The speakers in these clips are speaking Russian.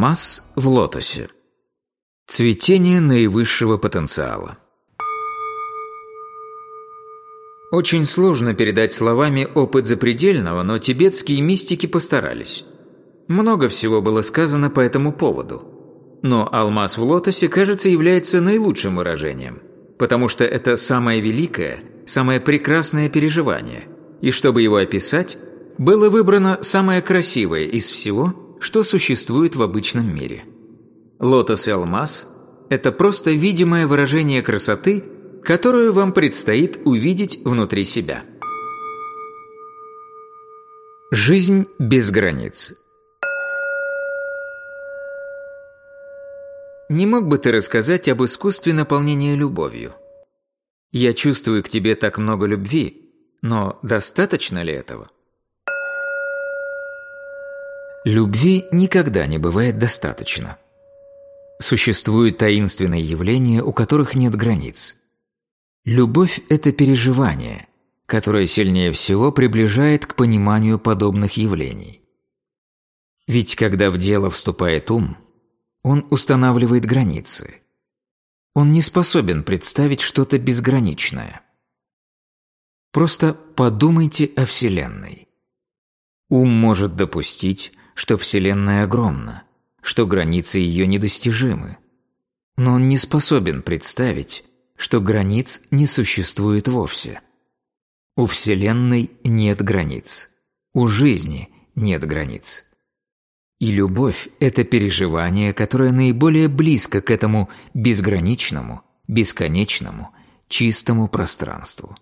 Алмаз в лотосе. Цветение наивысшего потенциала. Очень сложно передать словами опыт запредельного, но тибетские мистики постарались. Много всего было сказано по этому поводу. Но алмаз в лотосе, кажется, является наилучшим выражением, потому что это самое великое, самое прекрасное переживание. И чтобы его описать, было выбрано самое красивое из всего, что существует в обычном мире. Лотос и алмаз – это просто видимое выражение красоты – которую вам предстоит увидеть внутри себя. Жизнь без границ Не мог бы ты рассказать об искусстве наполнения любовью? Я чувствую к тебе так много любви, но достаточно ли этого? Любви никогда не бывает достаточно. Существуют таинственные явления, у которых нет границ. Любовь – это переживание, которое сильнее всего приближает к пониманию подобных явлений. Ведь когда в дело вступает ум, он устанавливает границы. Он не способен представить что-то безграничное. Просто подумайте о Вселенной. Ум может допустить, что Вселенная огромна, что границы ее недостижимы. Но он не способен представить, что границ не существует вовсе. У Вселенной нет границ. У жизни нет границ. И любовь – это переживание, которое наиболее близко к этому безграничному, бесконечному, чистому пространству.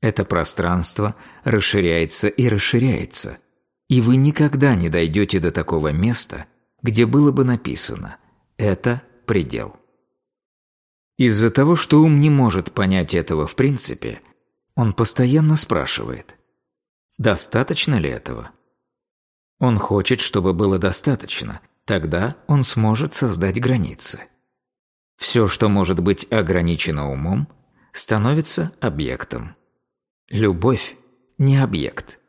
Это пространство расширяется и расширяется, и вы никогда не дойдете до такого места, где было бы написано «это предел». Из-за того, что ум не может понять этого в принципе, он постоянно спрашивает, достаточно ли этого? Он хочет, чтобы было достаточно, тогда он сможет создать границы. Все, что может быть ограничено умом, становится объектом. Любовь – не объект.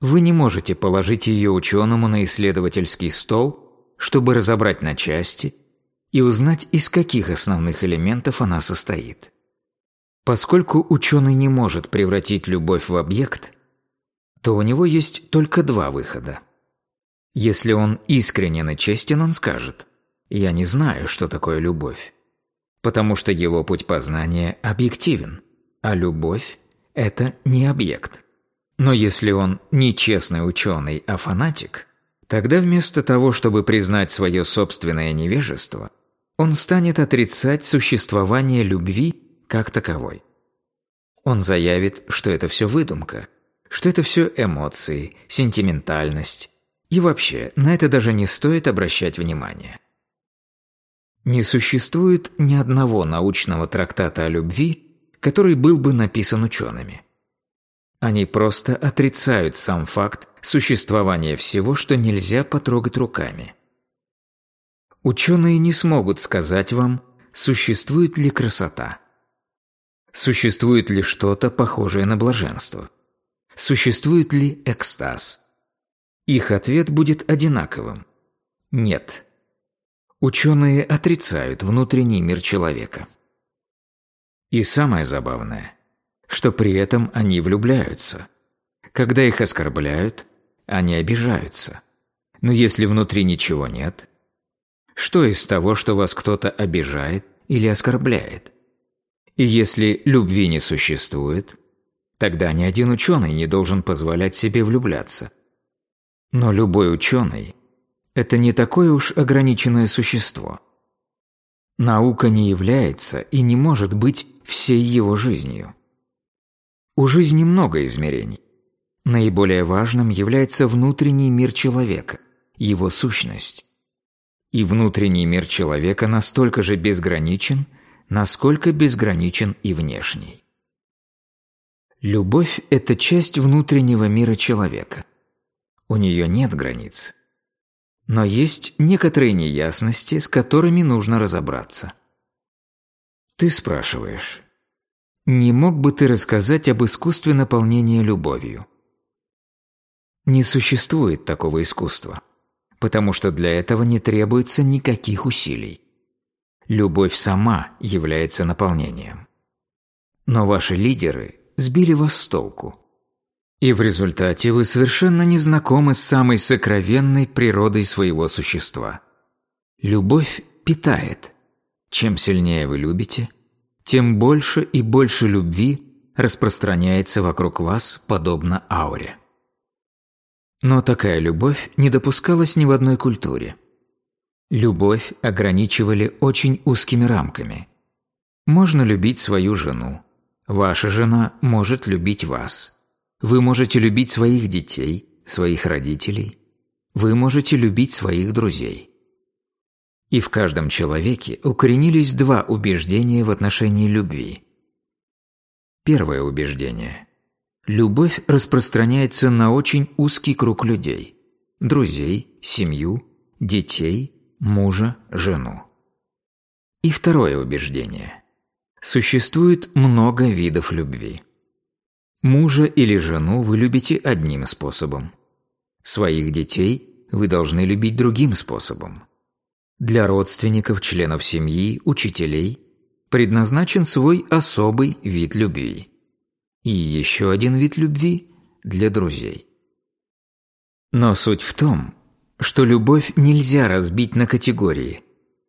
Вы не можете положить ее ученому на исследовательский стол, чтобы разобрать на части – и узнать, из каких основных элементов она состоит. Поскольку ученый не может превратить любовь в объект, то у него есть только два выхода. Если он искренен и честен, он скажет «Я не знаю, что такое любовь», потому что его путь познания объективен, а любовь – это не объект. Но если он не честный ученый, а фанатик, тогда вместо того, чтобы признать свое собственное невежество, он станет отрицать существование любви как таковой. Он заявит, что это все выдумка, что это все эмоции, сентиментальность, и вообще на это даже не стоит обращать внимание. Не существует ни одного научного трактата о любви, который был бы написан учеными. Они просто отрицают сам факт существования всего, что нельзя потрогать руками. Ученые не смогут сказать вам, существует ли красота. Существует ли что-то похожее на блаженство? Существует ли экстаз? Их ответ будет одинаковым. Нет. Ученые отрицают внутренний мир человека. И самое забавное, что при этом они влюбляются. Когда их оскорбляют, они обижаются. Но если внутри ничего нет, что из того, что вас кто-то обижает или оскорбляет? И если любви не существует, тогда ни один ученый не должен позволять себе влюбляться. Но любой ученый – это не такое уж ограниченное существо. Наука не является и не может быть всей его жизнью. У жизни много измерений. Наиболее важным является внутренний мир человека, его сущность. И внутренний мир человека настолько же безграничен, насколько безграничен и внешний. Любовь – это часть внутреннего мира человека. У нее нет границ. Но есть некоторые неясности, с которыми нужно разобраться. Ты спрашиваешь, не мог бы ты рассказать об искусстве наполнения любовью? Не существует такого искусства потому что для этого не требуется никаких усилий. Любовь сама является наполнением. Но ваши лидеры сбили вас с толку. И в результате вы совершенно не знакомы с самой сокровенной природой своего существа. Любовь питает. Чем сильнее вы любите, тем больше и больше любви распространяется вокруг вас, подобно ауре. Но такая любовь не допускалась ни в одной культуре. Любовь ограничивали очень узкими рамками. Можно любить свою жену. Ваша жена может любить вас. Вы можете любить своих детей, своих родителей. Вы можете любить своих друзей. И в каждом человеке укоренились два убеждения в отношении любви. Первое убеждение. Любовь распространяется на очень узкий круг людей – друзей, семью, детей, мужа, жену. И второе убеждение. Существует много видов любви. Мужа или жену вы любите одним способом. Своих детей вы должны любить другим способом. Для родственников, членов семьи, учителей предназначен свой особый вид любви. И еще один вид любви для друзей. Но суть в том, что любовь нельзя разбить на категории,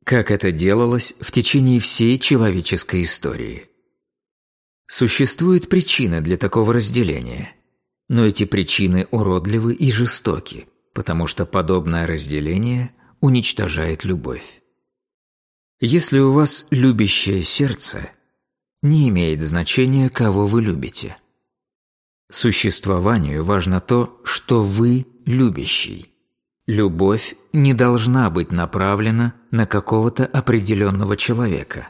как это делалось в течение всей человеческой истории. Существуют причины для такого разделения, но эти причины уродливы и жестоки, потому что подобное разделение уничтожает любовь. Если у вас любящее сердце, не имеет значения, кого вы любите. Существованию важно то, что вы любящий. Любовь не должна быть направлена на какого-то определенного человека,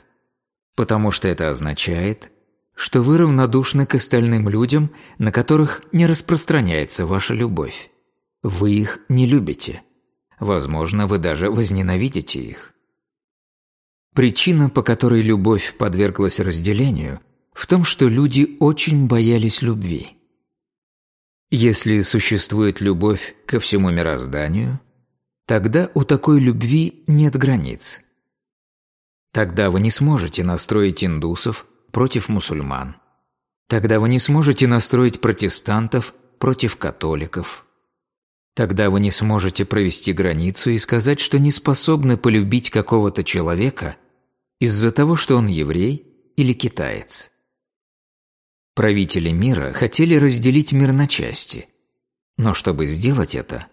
потому что это означает, что вы равнодушны к остальным людям, на которых не распространяется ваша любовь. Вы их не любите. Возможно, вы даже возненавидите их. Причина, по которой любовь подверглась разделению, в том, что люди очень боялись любви. Если существует любовь ко всему мирозданию, тогда у такой любви нет границ. Тогда вы не сможете настроить индусов против мусульман. Тогда вы не сможете настроить протестантов против католиков. Тогда вы не сможете провести границу и сказать, что не способны полюбить какого-то человека из-за того, что он еврей или китаец. Правители мира хотели разделить мир на части, но чтобы сделать это,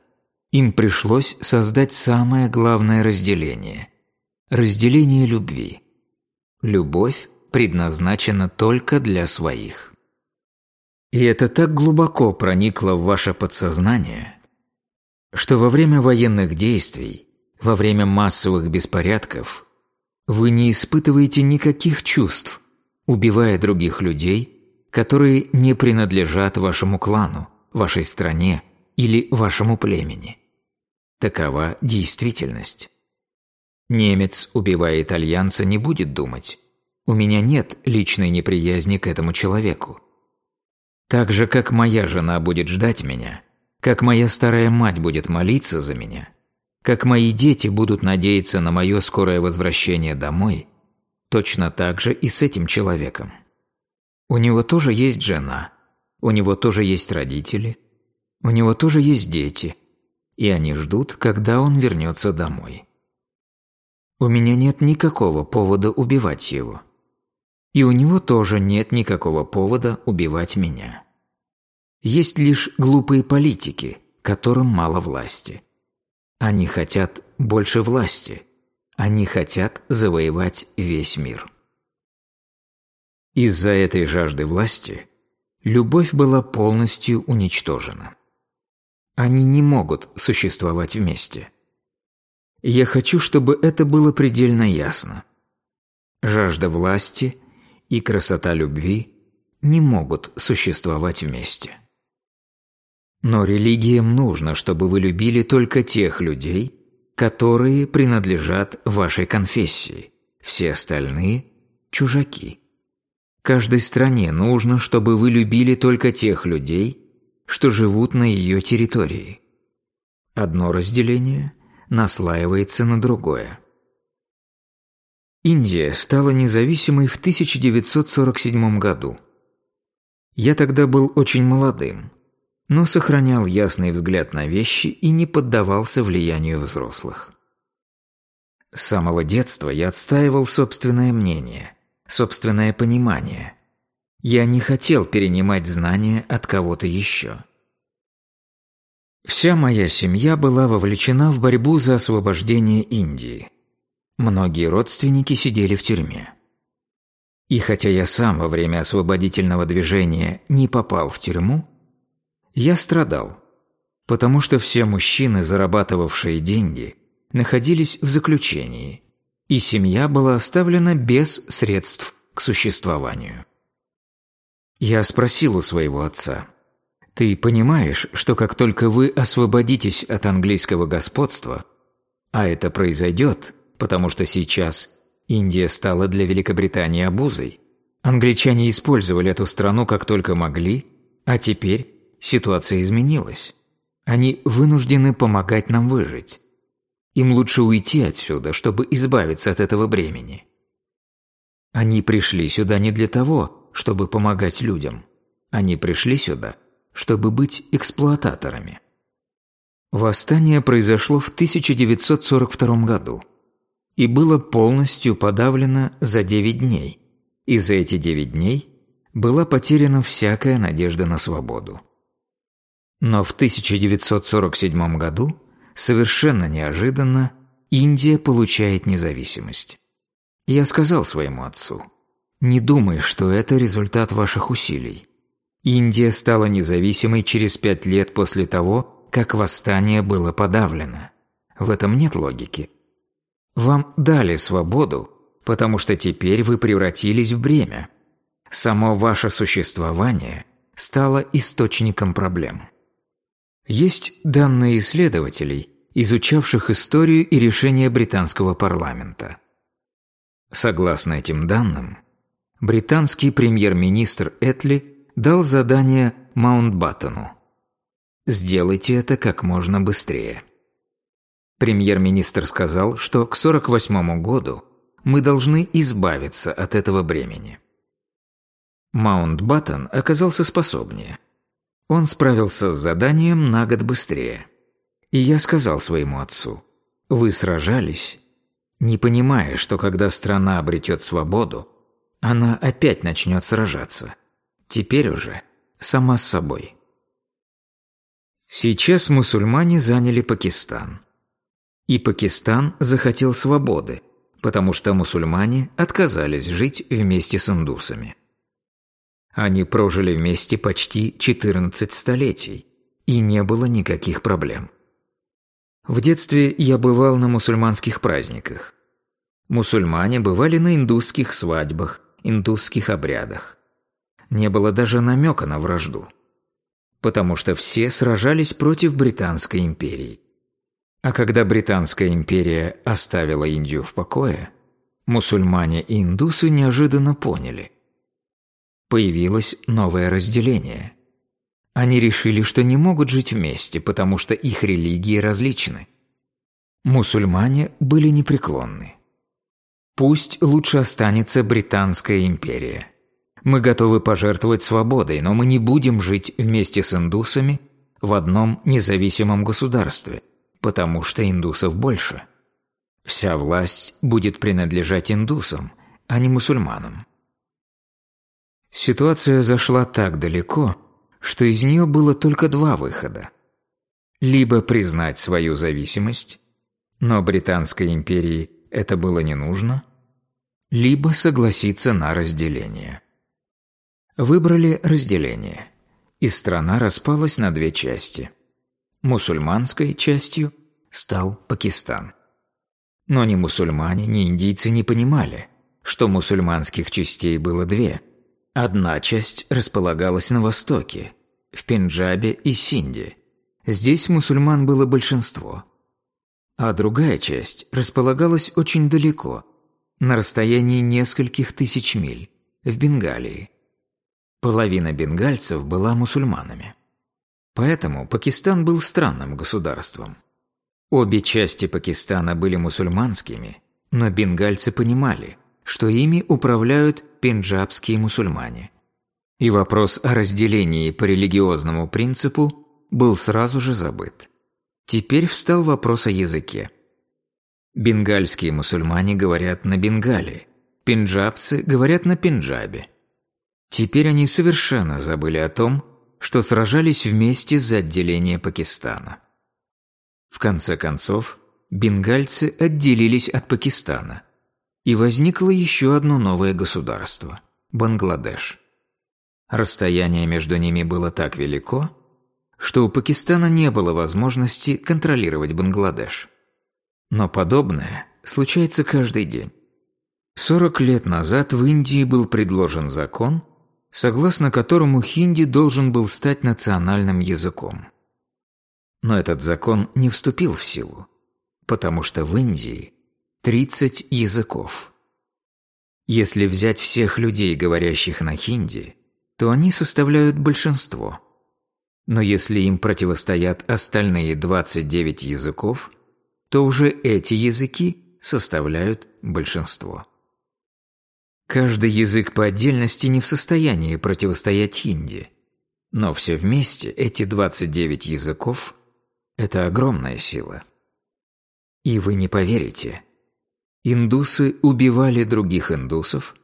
им пришлось создать самое главное разделение – разделение любви. Любовь предназначена только для своих. И это так глубоко проникло в ваше подсознание – что во время военных действий, во время массовых беспорядков вы не испытываете никаких чувств, убивая других людей, которые не принадлежат вашему клану, вашей стране или вашему племени. Такова действительность. Немец, убивая итальянца, не будет думать «У меня нет личной неприязни к этому человеку». Так же, как моя жена будет ждать меня, как моя старая мать будет молиться за меня, как мои дети будут надеяться на мое скорое возвращение домой, точно так же и с этим человеком. У него тоже есть жена, у него тоже есть родители, у него тоже есть дети, и они ждут, когда он вернется домой. У меня нет никакого повода убивать его. И у него тоже нет никакого повода убивать меня. Есть лишь глупые политики, которым мало власти. Они хотят больше власти. Они хотят завоевать весь мир. Из-за этой жажды власти любовь была полностью уничтожена. Они не могут существовать вместе. Я хочу, чтобы это было предельно ясно. Жажда власти и красота любви не могут существовать вместе. Но религиям нужно, чтобы вы любили только тех людей, которые принадлежат вашей конфессии. Все остальные – чужаки. Каждой стране нужно, чтобы вы любили только тех людей, что живут на ее территории. Одно разделение наслаивается на другое. Индия стала независимой в 1947 году. Я тогда был очень молодым, но сохранял ясный взгляд на вещи и не поддавался влиянию взрослых. С самого детства я отстаивал собственное мнение, собственное понимание. Я не хотел перенимать знания от кого-то еще. Вся моя семья была вовлечена в борьбу за освобождение Индии. Многие родственники сидели в тюрьме. И хотя я сам во время освободительного движения не попал в тюрьму, я страдал, потому что все мужчины, зарабатывавшие деньги, находились в заключении, и семья была оставлена без средств к существованию. Я спросил у своего отца, «Ты понимаешь, что как только вы освободитесь от английского господства, а это произойдет, потому что сейчас Индия стала для Великобритании обузой, англичане использовали эту страну как только могли, а теперь ситуация изменилась. Они вынуждены помогать нам выжить. Им лучше уйти отсюда, чтобы избавиться от этого бремени. Они пришли сюда не для того, чтобы помогать людям. Они пришли сюда, чтобы быть эксплуататорами. Восстание произошло в 1942 году и было полностью подавлено за 9 дней, и за эти 9 дней была потеряна всякая надежда на свободу. Но в 1947 году Совершенно неожиданно Индия получает независимость. Я сказал своему отцу, «Не думай, что это результат ваших усилий. Индия стала независимой через пять лет после того, как восстание было подавлено. В этом нет логики. Вам дали свободу, потому что теперь вы превратились в бремя. Само ваше существование стало источником проблем. Есть данные исследователей, изучавших историю и решения британского парламента. Согласно этим данным, британский премьер-министр Этли дал задание Маунтбаттену «Сделайте это как можно быстрее». Премьер-министр сказал, что к 1948 году мы должны избавиться от этого бремени. Маунтбаттен оказался способнее – он справился с заданием на год быстрее. И я сказал своему отцу, «Вы сражались, не понимая, что когда страна обретет свободу, она опять начнет сражаться. Теперь уже сама с собой». Сейчас мусульмане заняли Пакистан. И Пакистан захотел свободы, потому что мусульмане отказались жить вместе с индусами. Они прожили вместе почти 14 столетий, и не было никаких проблем. В детстве я бывал на мусульманских праздниках. Мусульмане бывали на индусских свадьбах, индусских обрядах. Не было даже намека на вражду. Потому что все сражались против Британской империи. А когда Британская империя оставила Индию в покое, мусульмане и индусы неожиданно поняли – Появилось новое разделение. Они решили, что не могут жить вместе, потому что их религии различны. Мусульмане были непреклонны. Пусть лучше останется Британская империя. Мы готовы пожертвовать свободой, но мы не будем жить вместе с индусами в одном независимом государстве, потому что индусов больше. Вся власть будет принадлежать индусам, а не мусульманам. Ситуация зашла так далеко, что из нее было только два выхода. Либо признать свою зависимость, но Британской империи это было не нужно, либо согласиться на разделение. Выбрали разделение, и страна распалась на две части. Мусульманской частью стал Пакистан. Но ни мусульмане, ни индийцы не понимали, что мусульманских частей было две – Одна часть располагалась на востоке, в Пенджабе и Синде. Здесь мусульман было большинство. А другая часть располагалась очень далеко, на расстоянии нескольких тысяч миль, в Бенгалии. Половина бенгальцев была мусульманами. Поэтому Пакистан был странным государством. Обе части Пакистана были мусульманскими, но бенгальцы понимали, что ими управляют пенджабские мусульмане. И вопрос о разделении по религиозному принципу был сразу же забыт. Теперь встал вопрос о языке. Бенгальские мусульмане говорят на бенгале, пенджабцы говорят на пенджабе. Теперь они совершенно забыли о том, что сражались вместе за отделение Пакистана. В конце концов, бенгальцы отделились от Пакистана, и возникло еще одно новое государство – Бангладеш. Расстояние между ними было так велико, что у Пакистана не было возможности контролировать Бангладеш. Но подобное случается каждый день. 40 лет назад в Индии был предложен закон, согласно которому хинди должен был стать национальным языком. Но этот закон не вступил в силу, потому что в Индии 30 языков. Если взять всех людей, говорящих на хинди, то они составляют большинство. Но если им противостоят остальные 29 языков, то уже эти языки составляют большинство. Каждый язык по отдельности не в состоянии противостоять хинди, но все вместе эти 29 языков – это огромная сила. И вы не поверите, индусы убивали других индусов,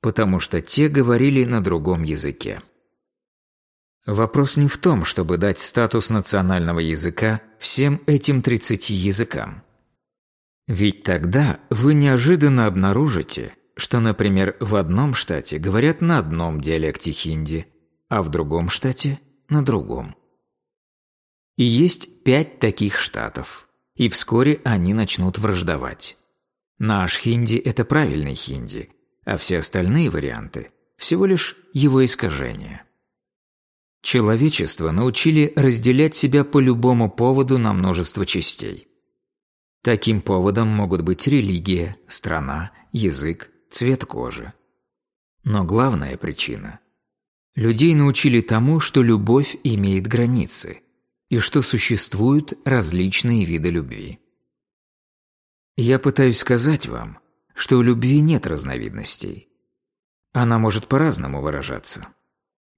потому что те говорили на другом языке. Вопрос не в том, чтобы дать статус национального языка всем этим 30 языкам. Ведь тогда вы неожиданно обнаружите, что, например, в одном штате говорят на одном диалекте хинди, а в другом штате – на другом. И есть пять таких штатов, и вскоре они начнут враждовать. Наш хинди – это правильный хинди, а все остальные варианты – всего лишь его искажения. Человечество научили разделять себя по любому поводу на множество частей. Таким поводом могут быть религия, страна, язык, цвет кожи. Но главная причина – людей научили тому, что любовь имеет границы и что существуют различные виды любви. Я пытаюсь сказать вам, что у любви нет разновидностей. Она может по-разному выражаться.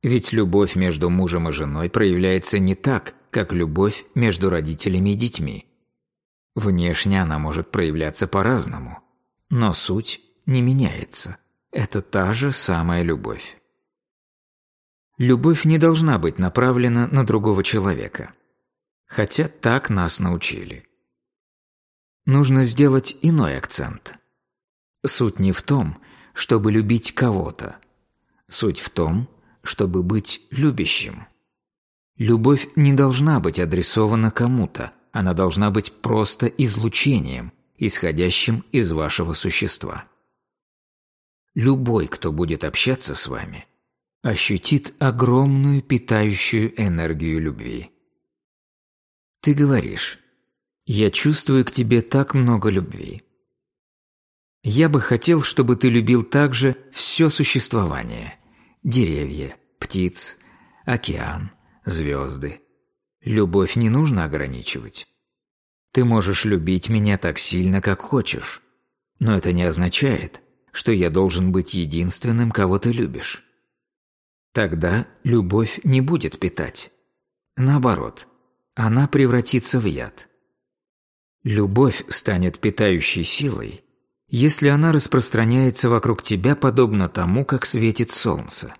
Ведь любовь между мужем и женой проявляется не так, как любовь между родителями и детьми. Внешне она может проявляться по-разному, но суть не меняется. Это та же самая любовь. Любовь не должна быть направлена на другого человека. Хотя так нас научили нужно сделать иной акцент. Суть не в том, чтобы любить кого-то. Суть в том, чтобы быть любящим. Любовь не должна быть адресована кому-то, она должна быть просто излучением, исходящим из вашего существа. Любой, кто будет общаться с вами, ощутит огромную питающую энергию любви. Ты говоришь я чувствую к тебе так много любви. Я бы хотел, чтобы ты любил также все существование. Деревья, птиц, океан, звезды. Любовь не нужно ограничивать. Ты можешь любить меня так сильно, как хочешь. Но это не означает, что я должен быть единственным, кого ты любишь. Тогда любовь не будет питать. Наоборот, она превратится в яд. Любовь станет питающей силой, если она распространяется вокруг тебя подобно тому, как светит солнце.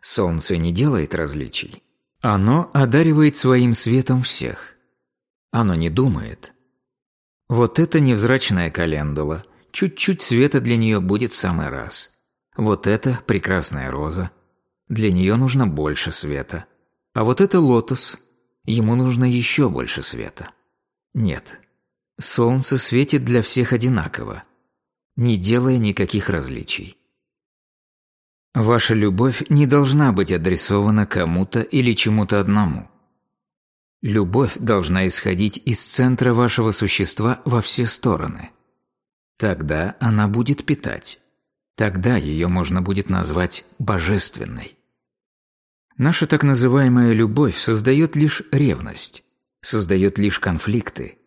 Солнце не делает различий. Оно одаривает своим светом всех. Оно не думает. Вот это невзрачная календула. Чуть-чуть света для нее будет в самый раз. Вот это прекрасная роза. Для нее нужно больше света. А вот это лотос. Ему нужно еще больше света. Нет. Солнце светит для всех одинаково, не делая никаких различий. Ваша любовь не должна быть адресована кому-то или чему-то одному. Любовь должна исходить из центра вашего существа во все стороны. Тогда она будет питать. Тогда ее можно будет назвать божественной. Наша так называемая любовь создает лишь ревность, создает лишь конфликты,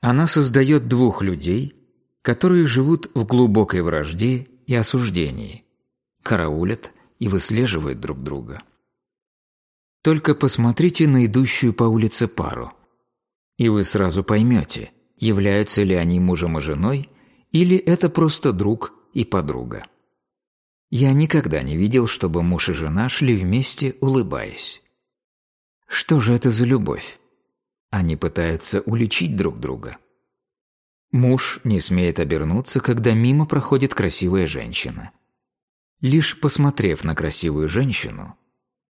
Она создает двух людей, которые живут в глубокой вражде и осуждении, караулят и выслеживают друг друга. Только посмотрите на идущую по улице пару, и вы сразу поймете, являются ли они мужем и женой, или это просто друг и подруга. Я никогда не видел, чтобы муж и жена шли вместе, улыбаясь. Что же это за любовь? Они пытаются уличить друг друга. Муж не смеет обернуться, когда мимо проходит красивая женщина. Лишь посмотрев на красивую женщину,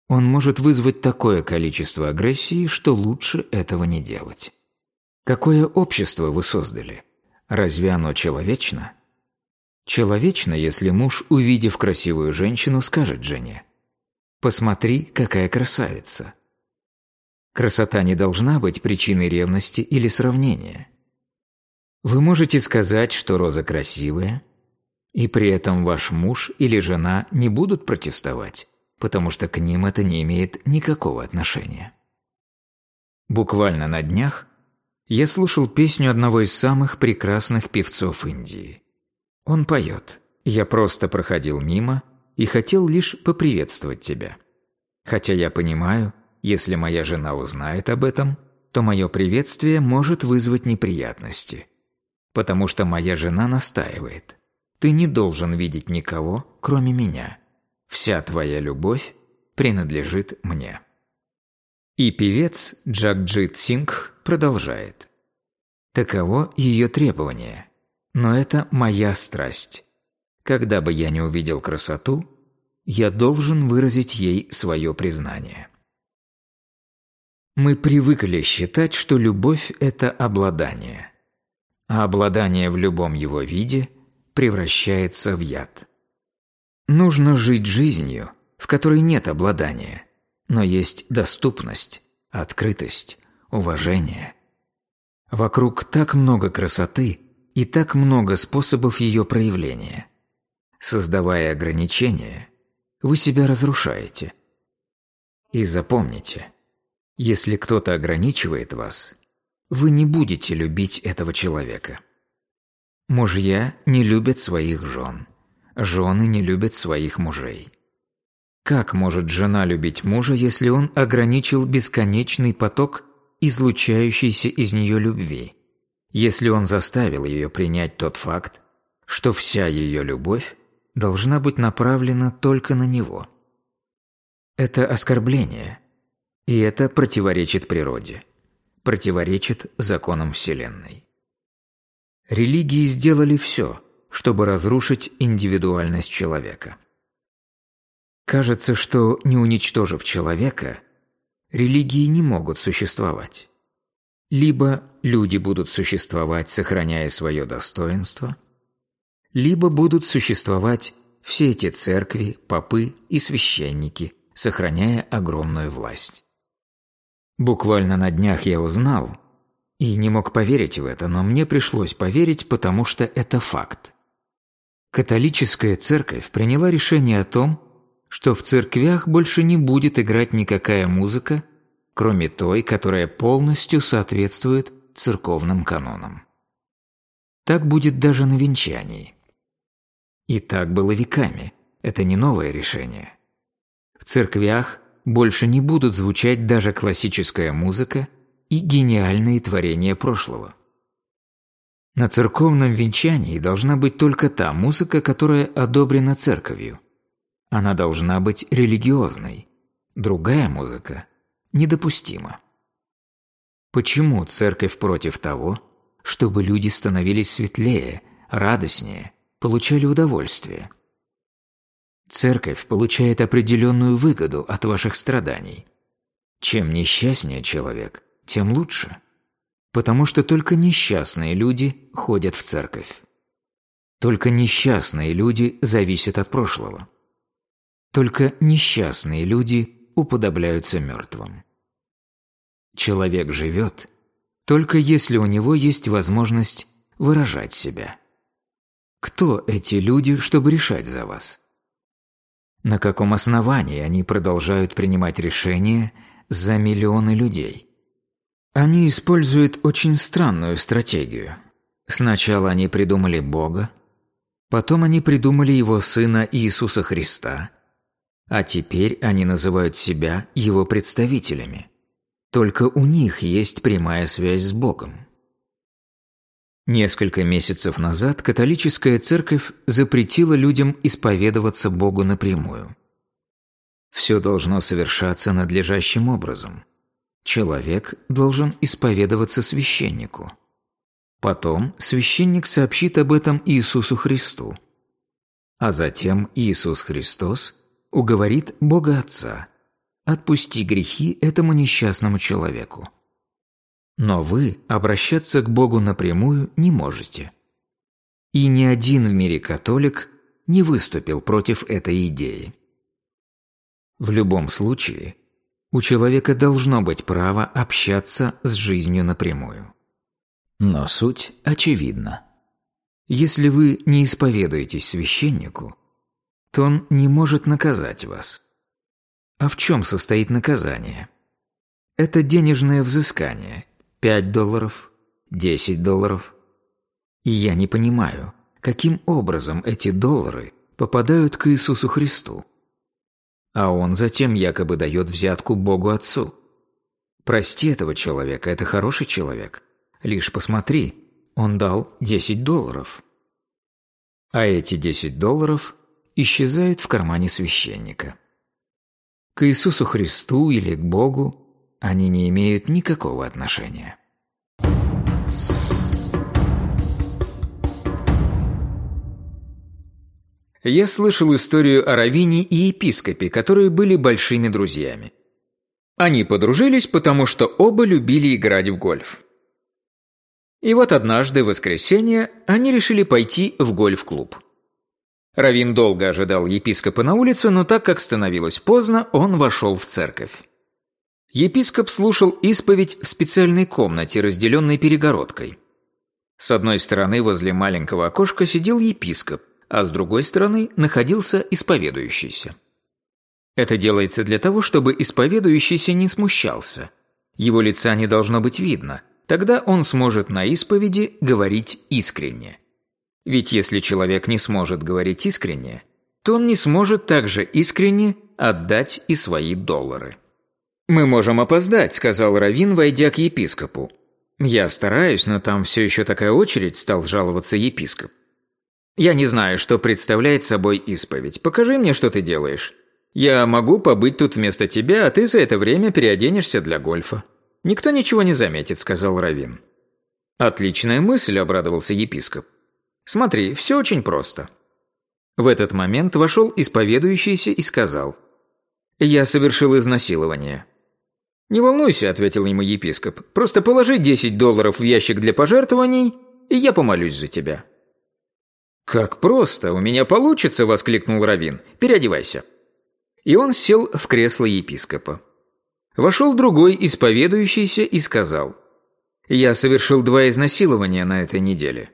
он может вызвать такое количество агрессии, что лучше этого не делать. Какое общество вы создали? Разве оно человечно? Человечно, если муж, увидев красивую женщину, скажет жене «Посмотри, какая красавица». Красота не должна быть причиной ревности или сравнения. Вы можете сказать, что роза красивая, и при этом ваш муж или жена не будут протестовать, потому что к ним это не имеет никакого отношения. Буквально на днях я слушал песню одного из самых прекрасных певцов Индии. Он поет «Я просто проходил мимо и хотел лишь поприветствовать тебя. Хотя я понимаю, если моя жена узнает об этом, то мое приветствие может вызвать неприятности. Потому что моя жена настаивает. Ты не должен видеть никого, кроме меня. Вся твоя любовь принадлежит мне. И певец Джагджит Сингх продолжает. Таково ее требование. Но это моя страсть. Когда бы я не увидел красоту, я должен выразить ей свое признание. Мы привыкли считать, что любовь – это обладание. А обладание в любом его виде превращается в яд. Нужно жить жизнью, в которой нет обладания, но есть доступность, открытость, уважение. Вокруг так много красоты и так много способов ее проявления. Создавая ограничения, вы себя разрушаете. И запомните – если кто-то ограничивает вас, вы не будете любить этого человека. Мужья не любят своих жен. Жены не любят своих мужей. Как может жена любить мужа, если он ограничил бесконечный поток излучающейся из нее любви? Если он заставил ее принять тот факт, что вся ее любовь должна быть направлена только на него? Это оскорбление – и это противоречит природе, противоречит законам Вселенной. Религии сделали все, чтобы разрушить индивидуальность человека. Кажется, что не уничтожив человека, религии не могут существовать. Либо люди будут существовать, сохраняя свое достоинство, либо будут существовать все эти церкви, попы и священники, сохраняя огромную власть. Буквально на днях я узнал, и не мог поверить в это, но мне пришлось поверить, потому что это факт. Католическая церковь приняла решение о том, что в церквях больше не будет играть никакая музыка, кроме той, которая полностью соответствует церковным канонам. Так будет даже на венчании. И так было веками, это не новое решение. В церквях больше не будут звучать даже классическая музыка и гениальные творения прошлого. На церковном венчании должна быть только та музыка, которая одобрена церковью. Она должна быть религиозной. Другая музыка недопустима. Почему церковь против того, чтобы люди становились светлее, радостнее, получали удовольствие – Церковь получает определенную выгоду от ваших страданий. Чем несчастнее человек, тем лучше. Потому что только несчастные люди ходят в церковь. Только несчастные люди зависят от прошлого. Только несчастные люди уподобляются мертвым. Человек живет, только если у него есть возможность выражать себя. Кто эти люди, чтобы решать за вас? На каком основании они продолжают принимать решения за миллионы людей? Они используют очень странную стратегию. Сначала они придумали Бога, потом они придумали Его Сына Иисуса Христа, а теперь они называют себя Его представителями. Только у них есть прямая связь с Богом. Несколько месяцев назад католическая церковь запретила людям исповедоваться Богу напрямую. Все должно совершаться надлежащим образом. Человек должен исповедоваться священнику. Потом священник сообщит об этом Иисусу Христу. А затем Иисус Христос уговорит Бога Отца «Отпусти грехи этому несчастному человеку». Но вы обращаться к Богу напрямую не можете. И ни один в мире католик не выступил против этой идеи. В любом случае, у человека должно быть право общаться с жизнью напрямую. Но суть очевидна. Если вы не исповедуетесь священнику, то он не может наказать вас. А в чем состоит наказание? Это денежное взыскание, 5 долларов, 10 долларов. И я не понимаю, каким образом эти доллары попадают к Иисусу Христу. А он затем якобы дает взятку Богу Отцу. Прости этого человека, это хороший человек. Лишь посмотри, он дал 10 долларов. А эти 10 долларов исчезают в кармане священника. К Иисусу Христу или к Богу они не имеют никакого отношения. Я слышал историю о Равине и епископе, которые были большими друзьями. Они подружились, потому что оба любили играть в гольф. И вот однажды, в воскресенье, они решили пойти в гольф-клуб. Равин долго ожидал епископа на улице, но так как становилось поздно, он вошел в церковь. Епископ слушал исповедь в специальной комнате, разделенной перегородкой. С одной стороны возле маленького окошка сидел епископ, а с другой стороны находился исповедующийся. Это делается для того, чтобы исповедующийся не смущался. Его лица не должно быть видно, тогда он сможет на исповеди говорить искренне. Ведь если человек не сможет говорить искренне, то он не сможет также искренне отдать и свои доллары. «Мы можем опоздать», – сказал Равин, войдя к епископу. «Я стараюсь, но там все еще такая очередь», – стал жаловаться епископ. «Я не знаю, что представляет собой исповедь. Покажи мне, что ты делаешь. Я могу побыть тут вместо тебя, а ты за это время переоденешься для гольфа». «Никто ничего не заметит», – сказал Равин. «Отличная мысль», – обрадовался епископ. «Смотри, все очень просто». В этот момент вошел исповедующийся и сказал, «Я совершил изнасилование». «Не волнуйся», – ответил ему епископ. «Просто положи 10 долларов в ящик для пожертвований, и я помолюсь за тебя». «Как просто! У меня получится!» – воскликнул Равин. «Переодевайся». И он сел в кресло епископа. Вошел другой исповедующийся и сказал. «Я совершил два изнасилования на этой неделе.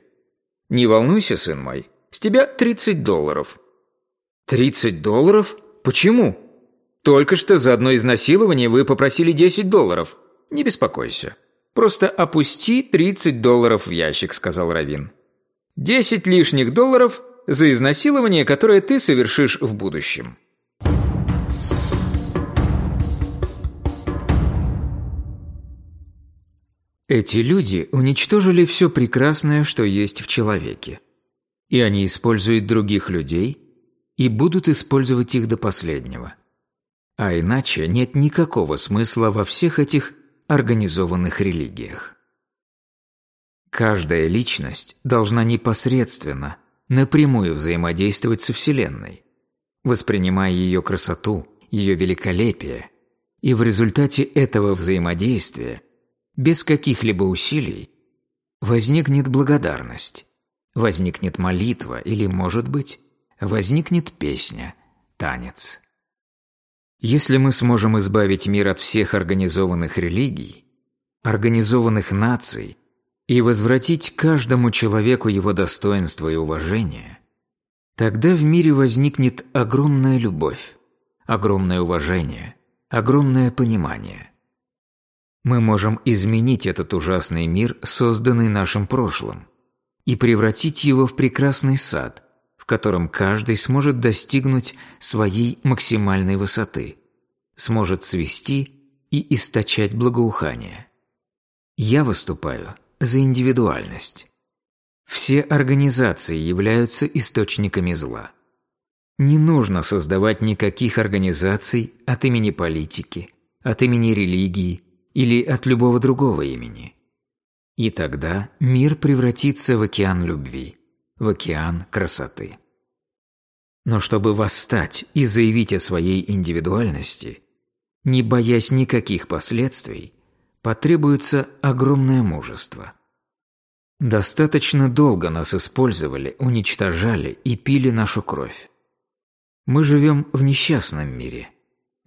Не волнуйся, сын мой, с тебя 30 долларов». «30 долларов? Почему?» Только что за одно изнасилование вы попросили 10 долларов. Не беспокойся. Просто опусти 30 долларов в ящик, сказал Равин. 10 лишних долларов за изнасилование, которое ты совершишь в будущем. Эти люди уничтожили все прекрасное, что есть в человеке. И они используют других людей и будут использовать их до последнего. А иначе нет никакого смысла во всех этих организованных религиях. Каждая личность должна непосредственно, напрямую взаимодействовать со Вселенной, воспринимая ее красоту, ее великолепие, и в результате этого взаимодействия, без каких-либо усилий, возникнет благодарность, возникнет молитва или, может быть, возникнет песня, танец. Если мы сможем избавить мир от всех организованных религий, организованных наций и возвратить каждому человеку его достоинство и уважение, тогда в мире возникнет огромная любовь, огромное уважение, огромное понимание. Мы можем изменить этот ужасный мир, созданный нашим прошлым, и превратить его в прекрасный сад, котором каждый сможет достигнуть своей максимальной высоты, сможет свести и источать благоухание. Я выступаю за индивидуальность. Все организации являются источниками зла. Не нужно создавать никаких организаций от имени политики, от имени религии или от любого другого имени. И тогда мир превратится в океан любви, в океан красоты. Но чтобы восстать и заявить о своей индивидуальности, не боясь никаких последствий, потребуется огромное мужество. Достаточно долго нас использовали, уничтожали и пили нашу кровь. Мы живем в несчастном мире.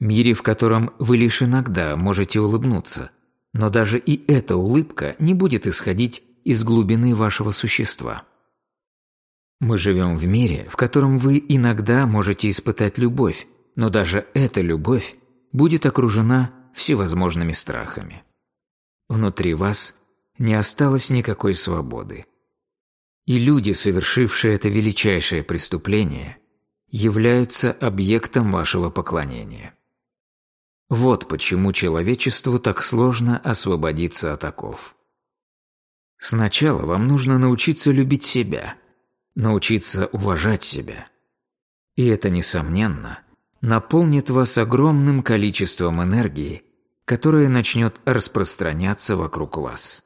Мире, в котором вы лишь иногда можете улыбнуться, но даже и эта улыбка не будет исходить из глубины вашего существа. Мы живем в мире, в котором вы иногда можете испытать любовь, но даже эта любовь будет окружена всевозможными страхами. Внутри вас не осталось никакой свободы. И люди, совершившие это величайшее преступление, являются объектом вашего поклонения. Вот почему человечеству так сложно освободиться от оков. Сначала вам нужно научиться любить себя, научиться уважать себя. И это, несомненно, наполнит вас огромным количеством энергии, которая начнет распространяться вокруг вас.